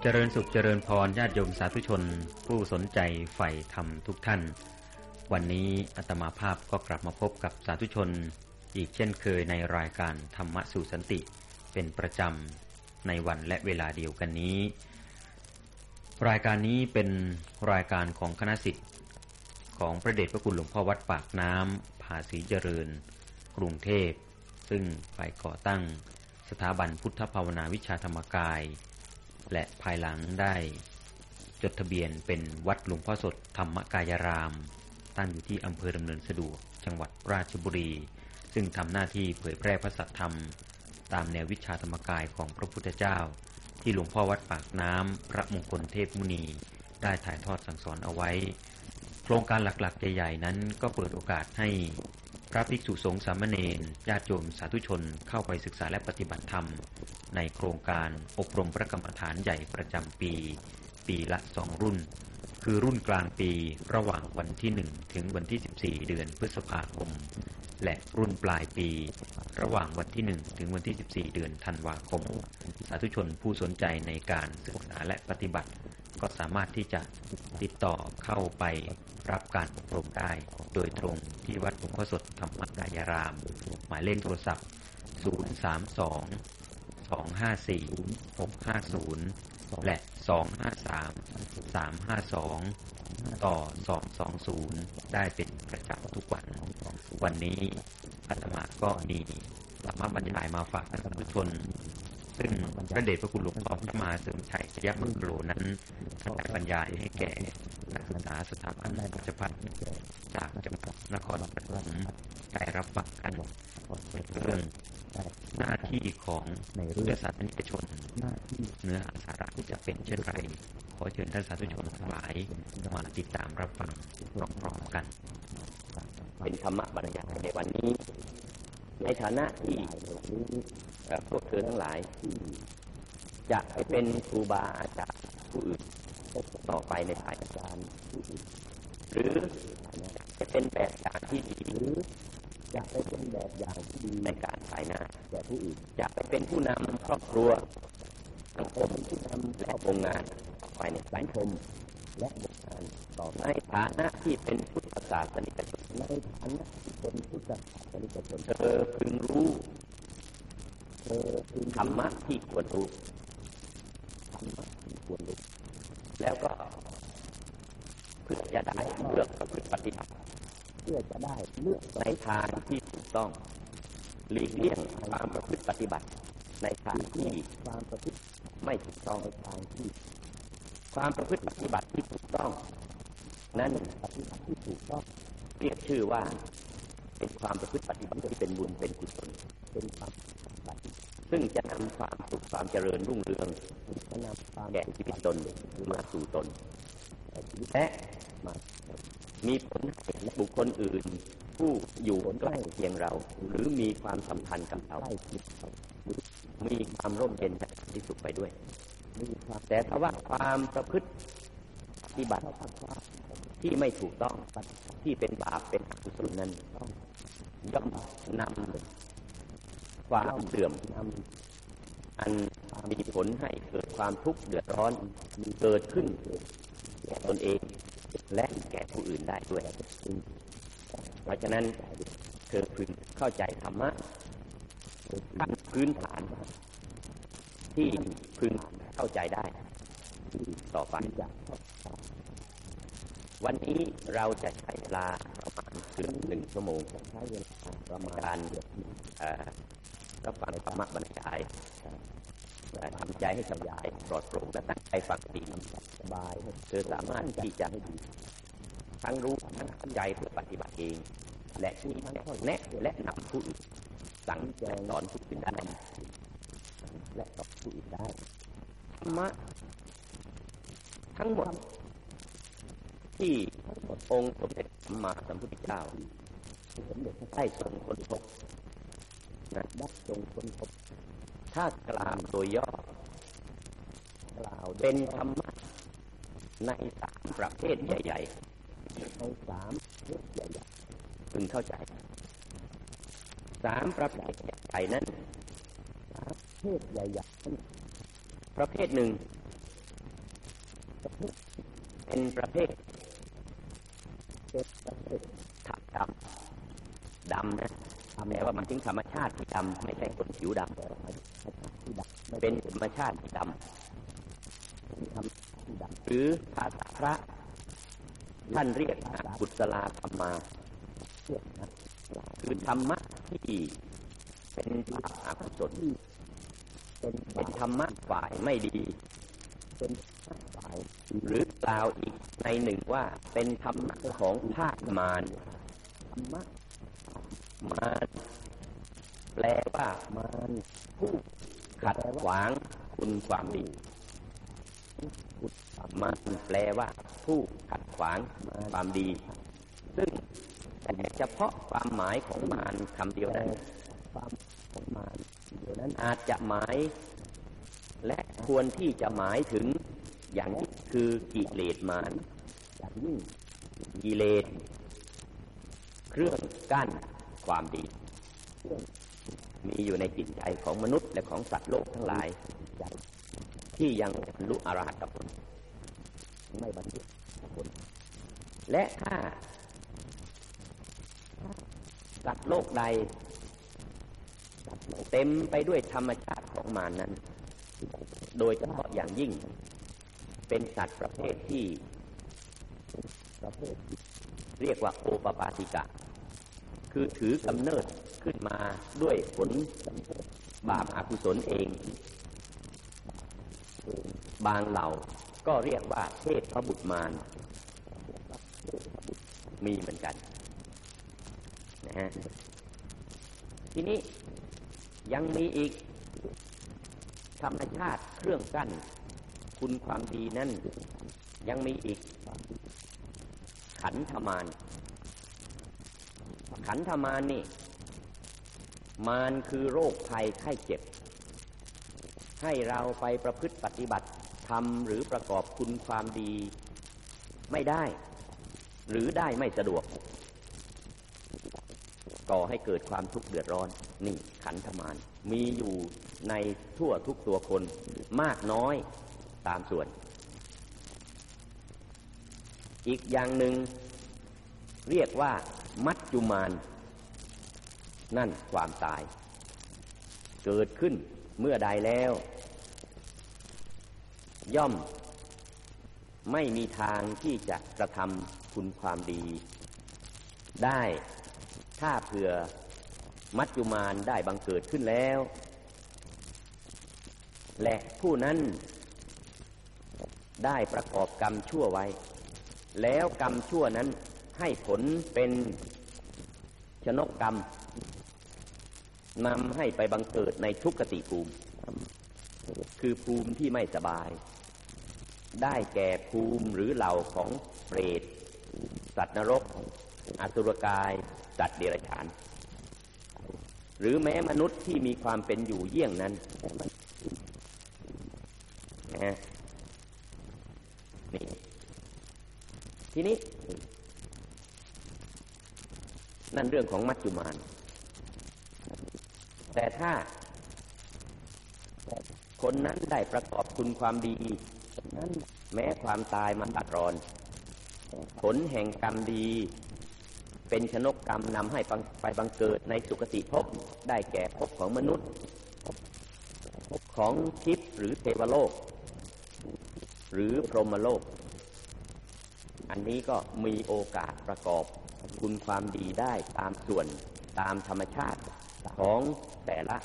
เจริญสุขเจริญพรญาติโยมสาธุชน ผู้สนใจใฝ่ธรรมทุกท่าน วันนี้อาตมาภาพก็กลับมาพบกับสาธุชน อีกเช่นเคยในรายการธรรมะสู่สันติเป็นประจำในวันและเวลาเดียวกันนี้ รายการนี้เป็นรายการของคณะสิทธิ์ของพระเดชพระคุณหลวงพ่อวัดปากน้ำ ภาษีเจริญ กรุงเทพ ซึ่งไปก่อตั้งสถาบันพุทธภาวนาวิชาธรรมกาย และภายหลังได้จดทะเบียนเป็นวัดหลวงพ่อสดธรรมกายราม ตั้งอยู่ที่อำเภอดำเนินสะดวก จังหวัดราชบุรี ซึ่งทำหน้าที่เผยแพร่พระสัทธรรม ตามแนววิชาธรรมกายของพระพุทธเจ้า ที่หลวงพ่อวัดปากน้ำพระมงคลเทพมุนี ได้ถ่ายทอดสั่งสอนเอาไว้ โครงการหลักๆ ใหญ่ ๆ นั้นก็เปิดโอกาสให้พระภิกษุสงฆ์สามเณรญาติโยมสาธุชนเข้าไปศึกษาและปฏิบัติธรรม ในโครงการอบรมพระกรรมฐานใหญ่ประจำปี ปีละสองรุ่น คือรุ่นกลางปีระหว่างวันที่ 1 ถึงวันที่ 14 เดือนพฤษภาคม และรุ่นปลายปี ระหว่างวันที่ 1 ถึงวันที่ 14 เดือนธันวาคม สาธุชนผู้สนใจในการศึกษาและปฏิบัติ ก็สามารถที่จะติดต่อเข้าไปรับการอบรมได้ โดยตรงที่วัดหลวงพ่อสดธรรมกายราม หมายเลขโทรศัพท์ 032 254 650และ 253 352 ต่อ 220 ได้เป็นประจำทุกวัน วันนี้อาตมาก็มีธรรมบรรยายมาฝากท่านผู้ชน ซึ่งพระเดชพระคุณหลวงพ่อพระมาเสริมชัยชยมังโกลนั้น ได้บรรยายให้แก่นักศึกษาสถาบันราชภัฏจากจังหวัดนครปฐมได้รับฟังกันเรื่องหน้าที่ของในเรื่องศาสนิกชนเนื้อหาสาระที่จะเป็นเช่นไร ขอเชิญท่านสาธุชนทั้งหลายมาติดตามรับฟังพร้อมๆกัน เป็นธรรมะบรรยายในวันนี้ ในฐานะที่พวกเธอทั้งหลายจะไปเป็นครูบาอาจารย์ผู้อื่น ต่อไปในภายอาจารย์หรือจะเป็นแบบอย่างที่ดีหรือจะไปเป็นแบบอย่างที่ดีในการภายหน้าแก่ผู้อื่นจะไปเป็นผู้นำครอบครัวสังคมผู้นำและองค์งานภายในสังคมและองค์งานต่อในฐานะที่เป็นพุทธศาสนิกชนในฐานะที่เป็นพุทธศาสนิกชนเธอพึงรู้เธอพึงธรรมะที่ควรรู้ธรรมะที่ควรรู้ แล้วก็เพื่อจะได้เลือกประพฤติปฏิบัติเพื่อจะได้เลือกในทางที่ถูกต้องหลีกเลี่ยงความประพฤติปฏิบัติ ในทางที่ความประพฤติไม่ถูกต้องในทางที่ ความประพฤติปฏิบัติที่ถูกต้อง นั้นปฏิบัติที่ถูกต้องเรียกชื่อว่า เป็นความประพฤติปฏิบัติที่เป็นบุญเป็นกุศลเป็นความ ซึ่งจะนำความสุขความเจริญรุ่งเรืองจะนำความแก่ชีวิตตนมาสู่ตนและมามีผลให้บุคคลอื่น ผู้อยู่ใกล้เคียงเรา หรือมีความสัมพันธ์กับเรามีความร่มเย็นที่สุขไปด้วยแต่ถ้าว่าความประพฤติปฏิบัติที่ไม่ถูกต้องที่เป็นบาปเป็นอกุศลนั้นย่อมนำ ความเสื่อมอันมีผลให้เกิดความทุกข์เดือดร้อนเกิดขึ้นแก่ตนเองและแก่ผู้อื่นได้ด้วย เพราะฉะนั้นเธอพึงเข้าใจธรรมะขั้นพื้นฐาน ที่พึงเข้าใจได้ ต่อไปวันนี้เราจะใช้เวลาประมาณเกือบหนึ่งชั่วโมงใช้เวลาประมาณการ รับฟังธรรมะบรรยายทำใจให้สบายปลอดโปร่งและตั้งใจฟังดีสบายเธอสามารถที่จะให้ดีทั้งรู้ทั้งเข้าใจเพื่อปฏิบัติเอง และที่แนะและนำผู้อื่นสั่งแจงสอนผู้อื่นได้และตอบผู้อื่นได้ธรรมะทั้งหมด ที่องค์สมเด็จมาสัมพุทธเจ้าสมเด็จพระได้ทรงค้นพบ นะได้ทรงค้นพบ ถ้ากล่าวโดยย่อกล่าวเป็นธรรมะในสามประเภทใหญ่ๆในสามประเภทใหญ่ๆพึงเข้าใจสามประเภทใหญ่นั้นประเภทใหญ่ๆนั้นประเภทหนึ่งเป็นประเภทเป็นประเภทถักดำดำนะ แม้ว่ามันถึงธรรมชาติที่ดำไม่ใช่คนผิวดำเป็นธรรมชาติที่ดำหรือภาษาพระท่านเรียกอกุศลธรรมาคือธรรมะที่เป็นบาปอกุศลเป็นเป็นธรรมะฝ่ายไม่ดีเป็นฝ่ายหรือกล่าวอีกในหนึ่งว่าเป็นธรรมะของภาคมารธรร มะมารแปลว่ามารผู้ขัดขวางคุณความดีพุทธธรรมมารแปลว่า ผู้ขัดขวางความดี ซึ่งแต่เฉพาะความหมายของมารคำเดียวนั้นความของมารเดียวนั้นอาจจะหมาย และควรที่จะหมายถึงอย่างคือกิเลสมารอย่างยิ่งกิเลสเครื่องกั้น ความดี มีอยู่ในจิตใจของมนุษย์และของสัตว์โลกทั้งหลาย ที่ยังบรรลุอรหัตผลไม่บรรลุผล และถ้าสัตว์โลกใดเต็มไปด้วยธรรมชาติของมานั้น โดยเฉพาะอย่างยิ่ง เป็นสัตว์ประเภทที่ประเภทที่เรียกว่าโอปปาติกะ คือถือกำเนิดขึ้นมาด้วยผลบาปอากุศลเอง บางเหล่าก็เรียกว่าเทพพระบุตรมารมีเหมือนกันนะฮะทีนี้ยังมีอีก ธรรมชาติเครื่องกั้น คุณความดีนั่นยังมีอีก ขันธมาร ขันธมารนี่ มารคือโรคภัยไข้เจ็บ ให้เราไปประพฤติปฏิบัติทำหรือประกอบคุณความดีไม่ได้ หรือได้ไม่สะดวก ก่อให้เกิดความทุกข์เดือดร้อน นี่ขันธมารมีอยู่ในทั่วทุกตัวคนมากน้อยตามส่วน อีกอย่างหนึ่งเรียกว่า มัจจุมาน นั่นความตาย เกิดขึ้นเมื่อใดแล้ว ย่อมไม่มีทางที่จะกระทำคุณความดี ได้ถ้าเผื่อมัจจุมานได้บังเกิดขึ้นแล้ว และผู้นั้นได้ประกอบกรรมชั่วไว้ แล้วกรรมชั่วนั้น ให้ผลเป็นชนกกรรมนำให้ไปบังเกิดในทุกขติภูมิ คือภูมิที่ไม่สบาย ได้แก่ภูมิหรือเหล่าของเปรต สัตว์นรก อสุรกาย สัตว์เดรัจฉาน หรือแม้มนุษย์ที่มีความเป็นอยู่เยี่ยงนั้นนะฮะนี่ทีนี้ นั่นเรื่องของมัจจุมานแต่ถ้าคนนั้นได้ประกอบคุณความดีนั้นแม้ความตายมาตัดรอน ผลแห่งกรรมดี เป็นชนกกรรมนำให้ไปบังเกิดในสุคติภพได้แก่ภพของมนุษย์ภพของทิพย์หรือเทวโลก หรือพรหมโลก อันนี้ก็มีโอกาสประกอบ คุณความดีได้ตามส่วนตามธรรมชาติของแต่ละ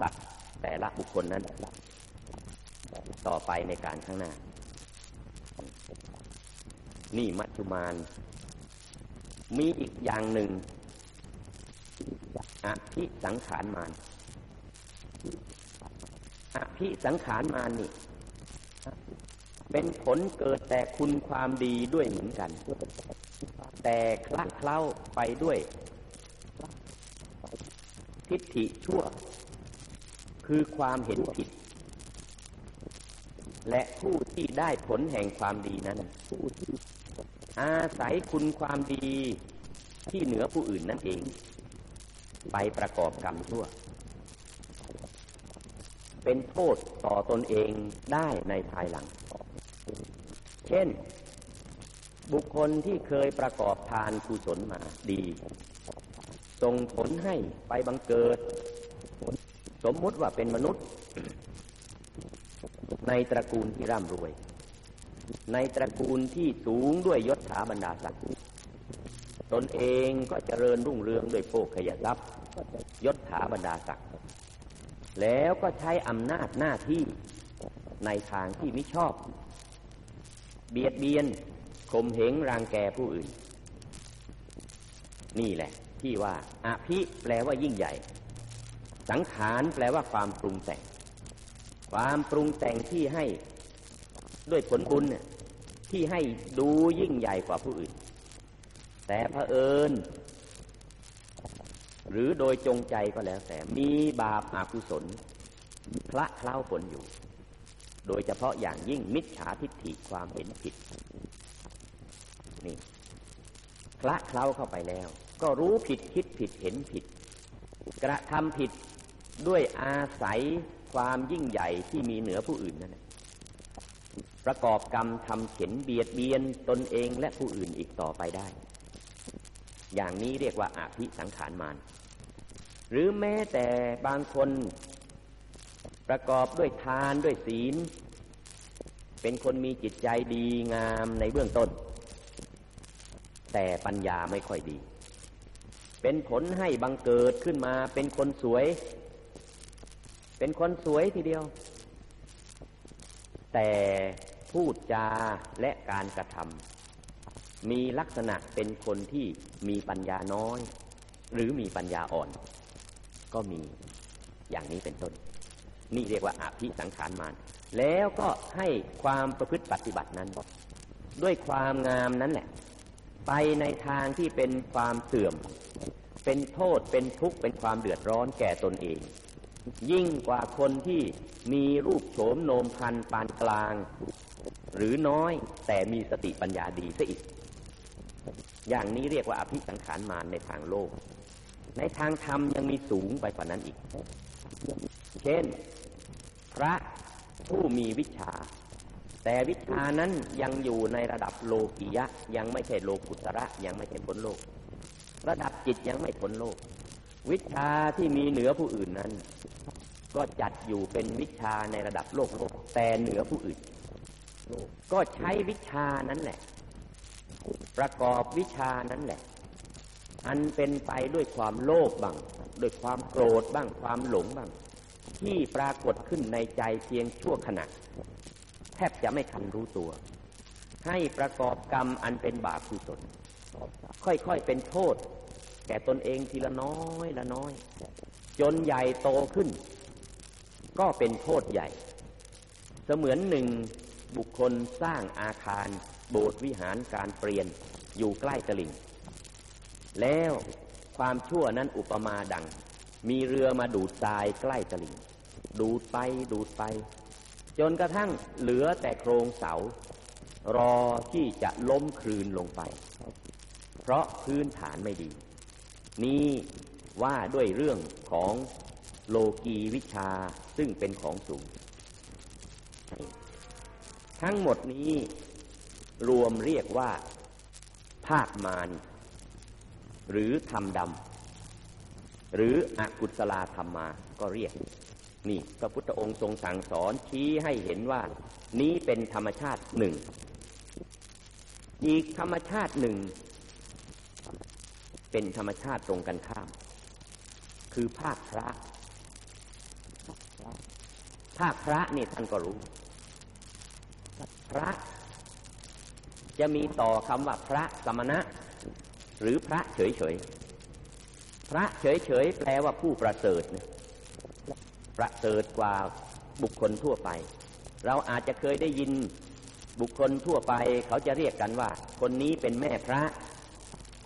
สัตว์แต่ละบุคคลนั้นต่อไปในการข้างหน้า นี่มัจจุมานมีอีกอย่างหนึ่งอภิสังขารมานอภิสังขารมานนี่เป็นผลเกิดแต่คุณความดีด้วยเหมือนกัน แต่คละเคล้าไปด้วย ทิฏฐิชั่ว คือความเห็นผิด และผู้ที่ได้ผลแห่งความดีนั้นอาศัยคุณความดีที่เหนือผู้อื่นนั่นเอง ไปประกอบกรรมชั่ว เป็นโทษต่อตนเองได้ในภายหลัง เช่น บุคคลที่เคยประกอบทานกุศลมาดีส่งผลให้ไปบังเกิด สมมุติว่าเป็นมนุษย์ ในตระกูลที่ร่ำรวย ในตระกูลที่สูงด้วยยศถาบรรดาศักดิ์ตนเองก็เจริญรุ่งเรืองด้วยโภคขยทรัพย์ยศถาบรรดาศักดิ์แล้วก็ใช้อำนาจหน้าที่ในทางที่ไม่ชอบ เบียดเบียน ข่มเหงรังแกผู้อื่น นี่แหละ ที่ว่าอภิแปลว่ายิ่งใหญ่ สังขารแปลว่าความปรุงแต่ง ความปรุงแต่งที่ให้ด้วยผลบุญเนี่ยที่ให้ดูยิ่งใหญ่กว่าผู้อื่น แต่พระเอิญหรือโดยจงใจก็แล้วแต่มีบาปอากุศลพระเคล้าผลอยู่ โดยเฉพาะอย่างยิ่งมิจฉาทิฏฐิความเห็นผิด นี่พระเคล้าเข้าไปแล้ว ก็รู้ผิดคิดผิดเห็นผิด กระทำผิดด้วยอาศัยความยิ่งใหญ่ที่มีเหนือผู้อื่นนั่นแหละประกอบกรรมทำเข็นเบียดเบียนตนเองและผู้อื่นอีกต่อไปได้ อย่างนี้เรียกว่าอาภิสังขารมาน หรือแม้แต่บางคน ประกอบด้วยทานด้วยศีล เป็นคนมีจิตใจดีงามในเบื้องต้น แต่ปัญญาไม่ค่อยดี เป็นผลให้บังเกิดขึ้นมา เป็นคนสวย เป็นคนสวยทีเดียว แต่พูดจาและการกระทำมีลักษณะเป็นคนที่มีปัญญาน้อย หรือมีปัญญาอ่อน ก็มีอย่างนี้เป็นต้น นี่เรียกว่าอาภิสังขารมานแล้วก็ให้ความประพฤติปฏิบัตินั้น ด้วยความงามนั้นแหละ ไปในทางที่เป็นความเสื่อม เป็นโทษเป็นทุกข์เป็นความเดือดร้อนแก่ตนเอง ยิ่งกว่าคนที่มีรูปโฉมโนมพันปานกลาง หรือน้อยแต่มีสติปัญญาดีซะอีก อย่างนี้เรียกว่าอภิสังขารมารในทางโลก ในทางธรรมยังมีสูงไปกว่านั้นอีก เช่น พระผู้มีวิชา แต่วิชานั้นยังอยู่ในระดับโลกิยะ ยังไม่ใช่โลกุตระยังไม่ใช่พ้นโลก ระดับจิตยังไม่พ้นโลก วิชาที่มีเหนือผู้อื่นนั้น ก็จัดอยู่เป็นวิชาในระดับโลกโลก แต่เหนือผู้อื่น ก็ใช้วิชานั้นแหละ ประกอบวิชานั้นแหละ อันเป็นไปด้วยความโลภบ้างด้วยความโกรธบ้างความหลงบ้างที่ปรากฏขึ้นในใจเพียงชั่วขณะ ทบจะไม่ทันรู้ตัว ให้ประกอบกรรมอันเป็นบาปกุศลค่อยๆเป็นโทษ แก่ตนเองทีละน้อยละน้อย จนใหญ่โตขึ้น ก็เป็นโทษใหญ่ เสมือนหนึ่งบุคคลสร้างอาคาร โบสถ์วิหารการเปลี่ยนอยู่ใกล้ตลิ่ง แล้วความชั่วนั้นอุปมาดัง มีเรือมาดูดทรายใกล้ตลิ่ง ดูดไปดูดไป จนกระทั่งเหลือแต่โครงเสา รอที่จะล้มคลืนลงไป เพราะพื้นฐานไม่ดี นี่ว่าด้วยเรื่องของโลกีวิชาซึ่งเป็นของสูง ทั้งหมดนี้รวมเรียกว่า ภาคมารหรือธรรมดำ หรืออกุศลธรรมมาก็เรียก นี่พระพุทธองค์ทรงสั่งสอนชี้ให้เห็นว่า นี้เป็นธรรมชาติหนึ่ง อีกธรรมชาติหนึ่ง เป็นธรรมชาติตรงกันข้าม คือภาคพระ ภาคพระนี่ท่านก็รู้ พระ จะมีต่อคำว่าพระสมณะ หรือพระเฉยๆพระเฉยๆแปลว่าผู้ประเสริฐนะ ประเสริฐกว่าบุคคลทั่วไป เราอาจจะเคยได้ยินบุคคลทั่วไป เขาจะเรียกกันว่า คนนี้เป็นแม่พระ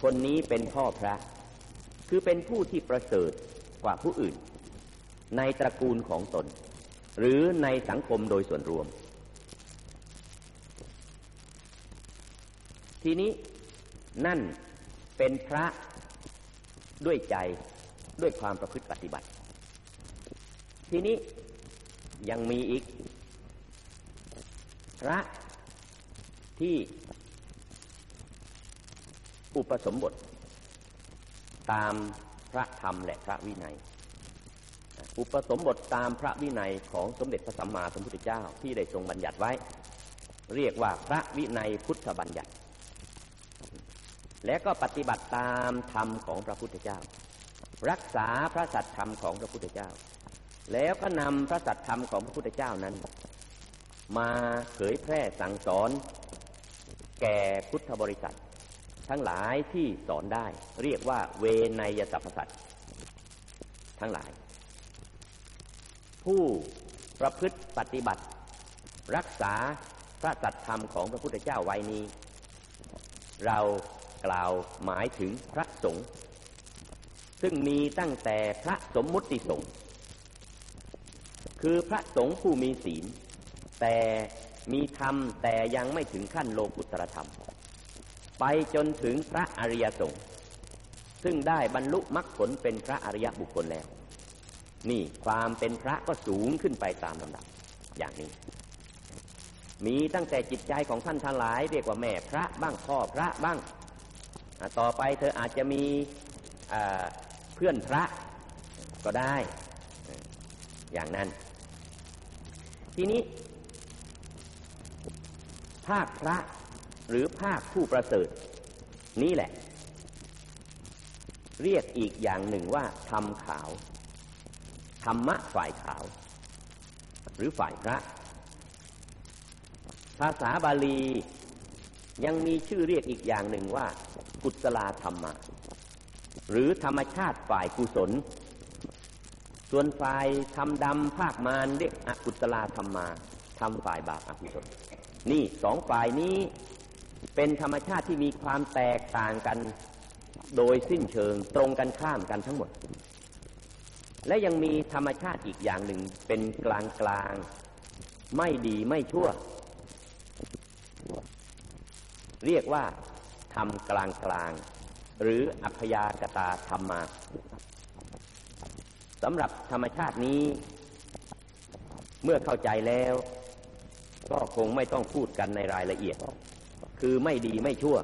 คนนี้เป็นพ่อพระ คือเป็นผู้ที่ประเสริฐกว่าผู้อื่น ในตระกูลของตน หรือในสังคมโดยส่วนรวม ทีนี้นั่นเป็นพระด้วยใจด้วยความประพฤติปฏิบัติ ทีนี้ยังมีอีก พระที่อุปสมบท ตามพระธรรมและพระวินัย อุปสมบทตามพระวินัยของสมเด็จพระสัมมาสัมพุทธเจ้าที่ได้ทรงบัญญัติไว้ เรียกว่าพระวินัยพุทธบัญญัติ และก็ปฏิบัติตามธรรมของพระพุทธเจ้า รักษาพระสัตธรรมของพระพุทธเจ้า แล้วก็นำพระสัตธรรมของพระพุทธเจ้านั้น มาเผยแพร่สั่งสอน แก่พุทธบริษัท ทั้งหลายที่สอนได้ เรียกว่าเวนยสัพพสัตทั้งหลาย ผู้ประพฤติปฏิบัติ รักษาพระสัตธรรมของพระพุทธเจ้าไว้นี้ เรากล่าวหมายถึงพระสงฆ์ซึ่งมีตั้งแต่พระสมมุติสงฆ์ คือพระสงฆ์ผู้มีศีล แต่มีธรรมแต่ยังไม่ถึงขั้นโลกุตรธรรม ไปจนถึงพระอริยสงฆ์ซึ่งได้บรรลุมรรคผลเป็นพระอริยบุคคลแล้ว นี่ความเป็นพระก็สูงขึ้นไปตามลำดับ อย่างนี้ มีตั้งแต่จิตใจของท่านทั้งหลาย เรียกว่าแม่พระบ้างพ่อพระบ้าง ต่อไปเธออาจจะมีเพื่อนพระก็ได้ อย่างนั้น ทีนี้ ภาคพระหรือภาคผู้ประเสริฐ นี่แหละ เรียกอีกอย่างหนึ่งว่าธรรมขาว ธรรมะฝ่ายขาว หรือฝ่ายพระ ภาษาบาลียังมีชื่อเรียกอีกอย่างหนึ่งว่า กุศลธรรมะ หรือธรรมชาติฝ่ายกุศล ส่วนฝ่ายทำดำภาคมารเรียกอกุศลธรรมาทำฝ่ายบาปอกุศลนี่สองฝ่ายนี้เป็นธรรมชาติที่มีความแตกต่างกันโดยสิ้นเชิงตรงกันข้ามกันทั้งหมด และยังมีธรรมชาติอีกอย่างหนึ่งเป็นกลางกลางไม่ดีไม่ชั่ว เรียกว่าทำกลางกลาง หรืออัพยากตาธรรมา สำหรับธรรมชาตินี้ เมื่อเข้าใจแล้ว ก็คงไม่ต้องพูดกันในรายละเอียด คือไม่ดีไม่ชั่ว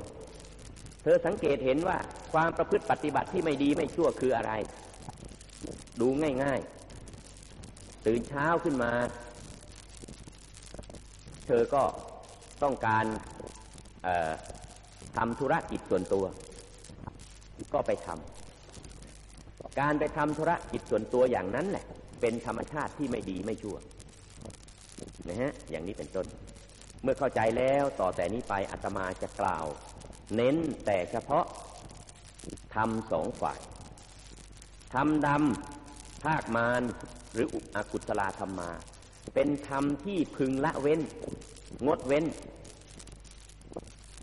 เธอสังเกตเห็นว่าความประพฤติปฏิบัติที่ไม่ดีไม่ชั่วคืออะไร ดูง่ายๆ ตื่นเช้าขึ้นมา เธอก็ต้องการทำธุรกิจส่วนตัว ก็ไปทำ การไปทำธุระกิจส่วนตัวอย่างนั้นแหละ เป็นธรรมชาติที่ไม่ดีไม่ชั่วนะฮะอย่างนี้เป็นต้น เมื่อเข้าใจแล้วต่อแต่นี้ไปอาตมาจะกล่าว เน้นแต่เฉพาะทำสองฝ่ายทำดำภาคมารหรืออกุศลธรรมา เป็นธรรมที่พึงละเว้น งดเว้น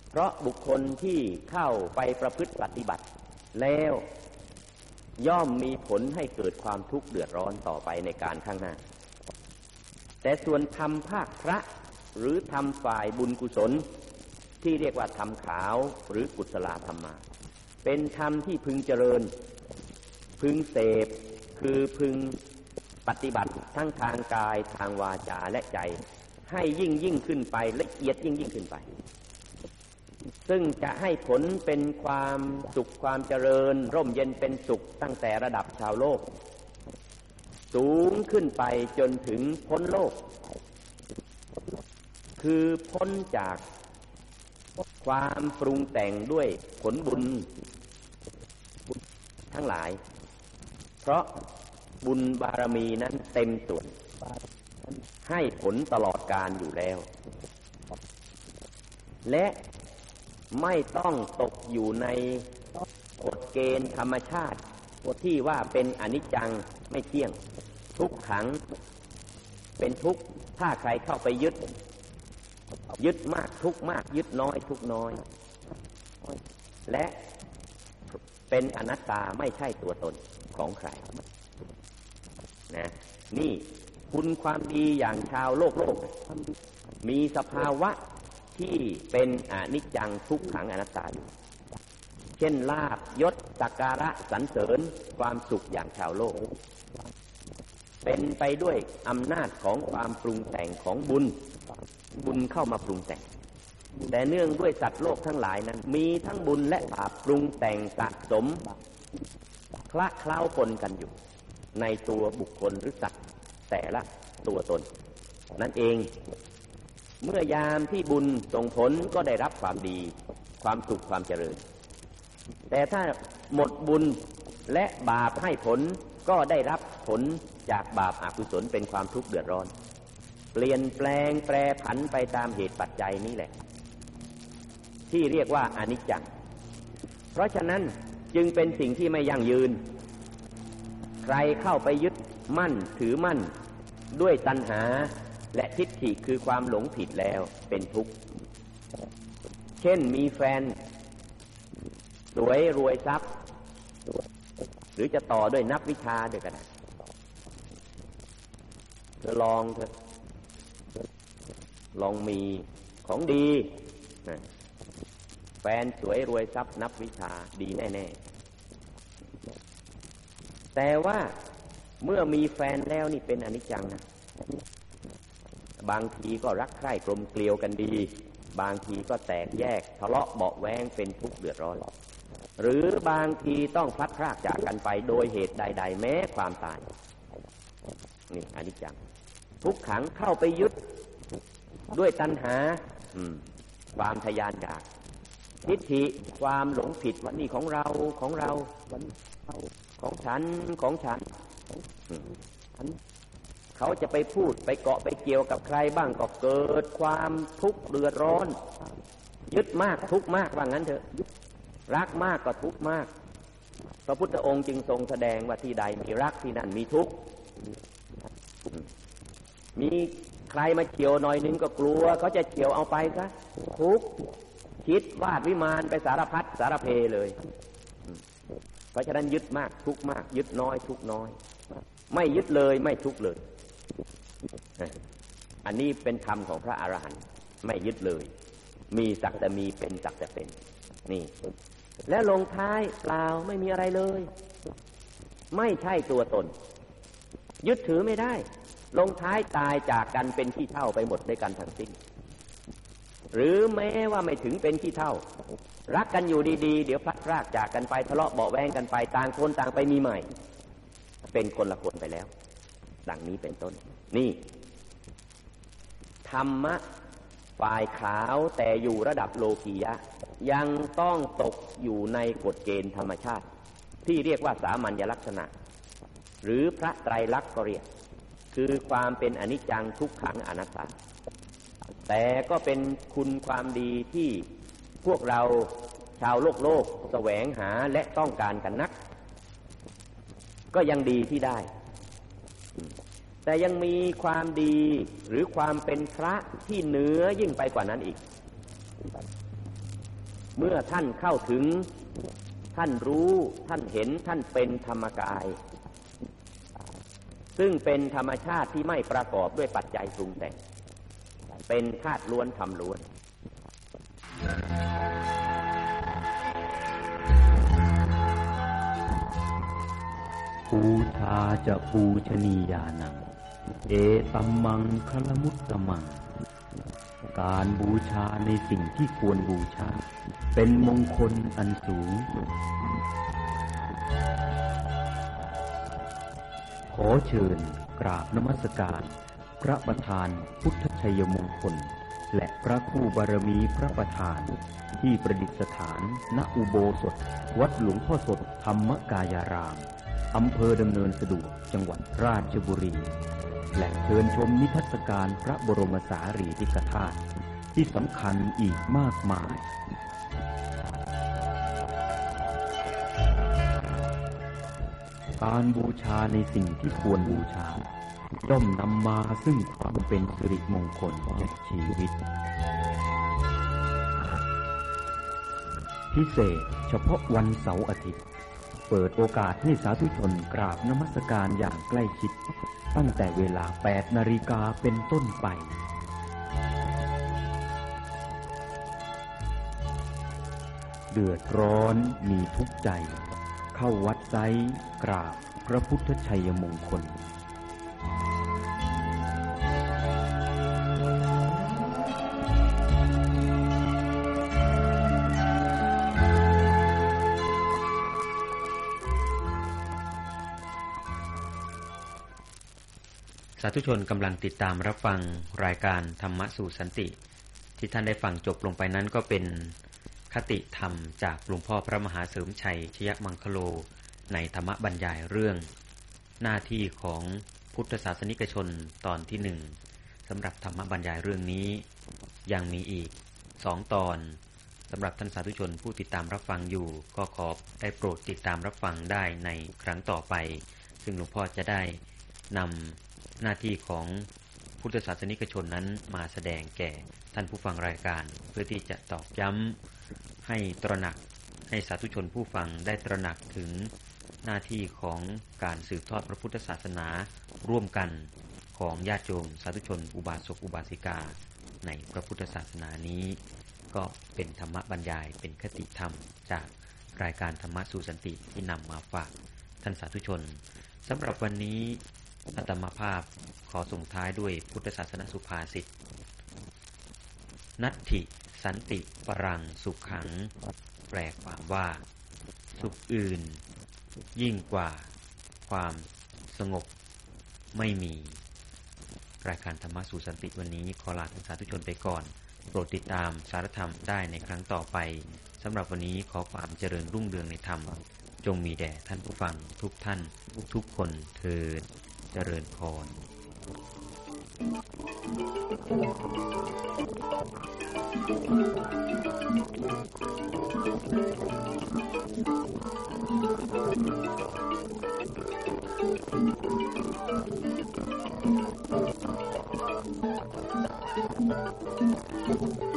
เพราะบุคคลที่เข้าไปประพฤติปฏิบัติ แล้ว ย่อมมีผลให้เกิดความทุกข์เดือดร้อนต่อไปในการข้างหน้า แต่ส่วนทำภาคพระหรือทำฝ่ายบุญกุศล ที่เรียกว่าทำขาวหรือกุศลธรรมา เป็นธรรมที่พึงเจริญ พึงเสพคือพึงปฏิบัติทั้งทางกายทางวาจาและใจ ให้ยิ่งยิ่งขึ้นไปละเอียดยิ่งยิ่งขึ้นไป ซึ่งจะให้ผลเป็นความสุขความเจริญ ร่มเย็นเป็นสุขตั้งแต่ระดับชาวโลก สูงขึ้นไปจนถึงพ้นโลก คือพ้นจากความปรุงแต่งด้วยผลบุญ ทั้งหลาย เพราะบุญบารมีนั้นเต็มส่วน ให้ผลตลอดการอยู่แล้ว และ ไม่ต้องตกอยู่ในกฎเกณฑ์ธรรมชาติที่ว่าเป็นอนิจจังไม่เที่ยง ทุกขัง เป็นทุกข์ถ้าใครเข้าไปยึด ยึดมากทุกมาก ยึดน้อยทุกน้อย และเป็นอนัตตาไม่ใช่ตัวตนของใครนะนี่คุณความดีอย่างชาวโลกโลก มีสภาวะ ที่เป็นอนิจจังทุกขังอนัตตาอยู่ เช่นลาบยศสักการะสรรเสริญความสุขอย่างชาวโลก เป็นไปด้วยอำนาจของความปรุงแต่งของบุญ บุญเข้ามาปรุงแต่ง แต่เนื่องด้วยสัตว์โลกทั้งหลายนั้น มีทั้งบุญและบาปปรุงแต่งสะสมคละเคล้าปนกันอยู่ ในตัวบุคคลหรือสัตว์แต่ละตัวตนนั่นเอง เมื่อยามที่บุญส่งผลก็ได้รับความดี ความสุขความเจริญ แต่ถ้าหมดบุญและบาปให้ผลก็ได้รับผลจากบาปอากุศลเป็นความทุกข์เดือดร้อน เปลี่ยนแปลงแปรผันไปตามเหตุปัจจัยนี้แหละ ที่เรียกว่าอนิจจังเพราะฉะนั้นจึงเป็นสิ่งที่ไม่ยั่งยืน ใครเข้าไปยึดมั่นถือมั่นด้วยตัณหา และทิฏฐิคือความหลงผิดแล้วเป็นทุกข์ เช่นมีแฟน สวยรวยทรัพย์ หรือจะต่อด้วยนับวิชาด้วยกันเธอลองเธอลองมีของดี แฟนสวยรวยทรัพย์ นับวิชาดีแน่ ๆ แต่ว่าเมื่อมีแฟนแล้วนี่เป็นอนิจจังนะ บางทีก็รักใคร่กลมเกลียวกันดี บางทีก็แตกแยกทะเลาะเบาแวงเป็นทุกข์เดือดร้อนหรือบางทีต้องพลัดพรากจากกันไปโดยเหตุใด ๆ แม้ความตายนี่อนิจจังทุกขังเข้าไปยึดด้วยตัณหาความทยานอยากทิฏฐิความหลงผิดว่านี่ของเราของเราของฉันของฉันฉัน เขาจะไปพูดไปเกาะไปเกี่ยวกับใครบ้างก็เกิดความทุกข์เดือดร้อน ยึดมากทุกข์มากว่างั้นเถอะ รักมากก็ทุกข์มาก พระพุทธองค์จึงทรงแสดงว่าที่ใดมีรักที่นั่นมีทุกข์มีใครมาเฉียวหน่อยนึงก็กลัวเขาจะเฉียวเอาไปซะทุกข์คิดวาดวิมานไปสารพัดสารเพเลย เพราะฉะนั้นยึดมากทุกมาก ยึดน้อย ทุกน้อย ไม่ยึดเลยไม่ทุกเลย อันนี้เป็นธรรมของพระอรหันต์ไม่ยึดเลย มีสักแต่มีเป็นสักแต่เป็น นี่ แล้วลงท้ายเปล่าไม่มีอะไรเลย ไม่ใช่ตัวตน ยึดถือไม่ได้ ลงท้ายตายจากกันเป็นขี้เท่าไปหมดด้วยกันทั้งสิ้น หรือแม้ว่าไม่ถึงเป็นขี้เท่า รักกันอยู่ดีๆ เดี๋ยวพลัดพรากจากกันไปทะเลาะเบาแวงกันไปต่างคนต่างไปมีใหม่ เป็นคนละคนไปแล้ว ดังนี้เป็นต้น นี่ ธรรมะฝ่ายขาวแต่อยู่ระดับโลกียะ ยังต้องตกอยู่ในกฎเกณฑ์ธรรมชาติ ที่เรียกว่าสามัญลักษณะ หรือพระไตรลักษณ์ก็เรียก คือความเป็นอนิจจังทุกขังอนัตตา แต่ก็เป็นคุณความดีที่พวกเราชาวโลกโลกแสวงหาและต้องการกันนัก ก็ยังดีที่ได้ แต่ยังมีความดีหรือความเป็นพระที่เหนือยิ่งไปกว่านั้นอีก เมื่อท่านเข้าถึงท่านรู้ท่านเห็นท่านเป็นธรรมกาย ซึ่งเป็นธรรมชาติที่ไม่ประกอบด้วยปัจจัยปรุงแต่ง เป็นธาตุล้วนทำล้วน ปูชาจะปูชนียานัง เอตัมมังคลมุตตมัง การบูชาในสิ่งที่ควรบูชา เป็นมงคลอันสูง ขอเชิญกราบนมัสการ พระประธานพุทธชัยมงคล และพระคู่บารมีพระประธานที่ประดิษฐานณอุโบสถ วัดหลวงพ่อสดธรรมกายาราม อำเภอดำเนินสะดวกจังหวัดราชบุรี และเชิญชมนิทรรศการพระบรมสารีริกธาตุที่สำคัญอีกมากมาย การบูชาในสิ่งที่ควรบูชาย่อมนำมาซึ่งความเป็นสิริมงคลแก่ชีวิต พิเศษเฉพาะวันเสาร์อาทิตย์ เปิดโอกาสให้สาธุชนกราบนมัสการอย่างใกล้ชิด ตั้งแต่เวลา 8 นาฬิกาเป็นต้นไปเดือดร้อนมีทุกใจ เข้าวัดไซกราบพระพุทธชัยมงคลาธุชนกำลังติดตามรับฟังรายการธรรมะสู่สันติ ที่ท่านได้ฟังจบลงไปนั้นก็เป็นคติธรรมจากหลวงพ่อพระมหาเสริมชัยชยมังคโล ในธรรมบรรยายเรื่อง หน้าที่ของพุทธศาสนิกชนตอนที่หนึ่งสำหรับธรรมบรรยายเรื่องนี้ ยังมีอีกสองตอนสำหรับท่านสาธุชนผู้ติดตามรับฟังอยู่ ก็ขอได้โปรดติดตามรับฟังได้ในครั้งต่อไป ซึ่งหลวงพ่อจะได้นำ หน้าที่ของพุทธศาสนิกชนนั้นมาแสดงแก่ท่านผู้ฟังรายการ เพื่อที่จะตอกย้ำให้ตระหนักให้สาธุชนผู้ฟังได้ตระหนักถึงหน้าที่ของการสืบทอดพระพุทธศาสนาร่วมกันของญาติโยมสาธุชน อุบาสกอุบาสิกา ในพระพุทธศาสนานี้ ก็เป็นธรรมบรรยายเป็นคติธรรม จากรายการธรรมะสู่สันติที่นำมาฝากท่านสาธุชนสำหรับวันนี้ อาตมาภาพขอส่งท้ายด้วยพุทธศาสนสุภาษิต นัตถิ สันติปรังสุขขัง แปลความว่า สุขอื่น ยิ่งกว่า ความสงบ ไม่มี รายการธรรมะสู่สันติวันนี้ ขอลาท่านสาธุชนไปก่อน โปรดติดตามสารธรรมได้ในครั้งต่อไปสำหรับวันนี้ขอความเจริญรุ่งเรืองในธรรม จงมีแด่ท่านผู้ฟังทุกท่านทุกคนเทิด จริญพร Thank